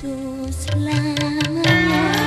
itu selamanya